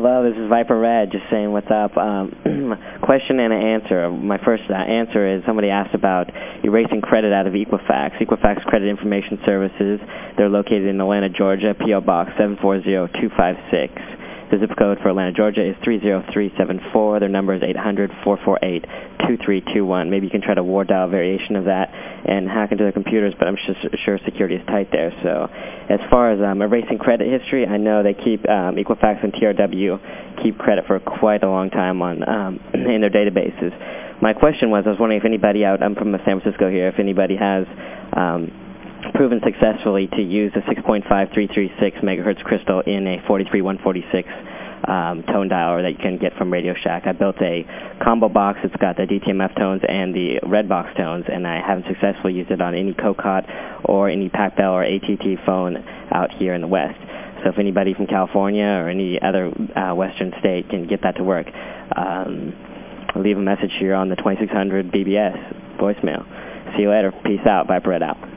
Hello, this is Viper Red, just saying what's up. Um, question and an answer. My first uh, answer is somebody asked about erasing credit out of Equifax. Equifax Credit Information Services, they're located in Atlanta, Georgia, P.O. Box 740256. The zip code for Atlanta, Georgia is 30374. Their number is 800-448-2321. Maybe you can try to war dial a variation of that and hack into their computers, but I'm sure security is tight there. So as far as um, erasing credit history, I know they keep um, Equifax and TRW keep credit for quite a long time on um, in their databases. My question was, I was wondering if anybody out, I'm from San Francisco here, if anybody has um, proven successfully to use a 6.5336 megahertz crystal in a 43146 um, tone dialer that you can get from Radio Shack. I built a combo box. It's got the DTMF tones and the red box tones, and I haven't successfully used it on any COCOT or any PacBell or ATT phone out here in the West. So if anybody from California or any other uh, Western state can get that to work, um, leave a message here on the 2600 BBS voicemail. See you later. Peace out. Bye, Red out.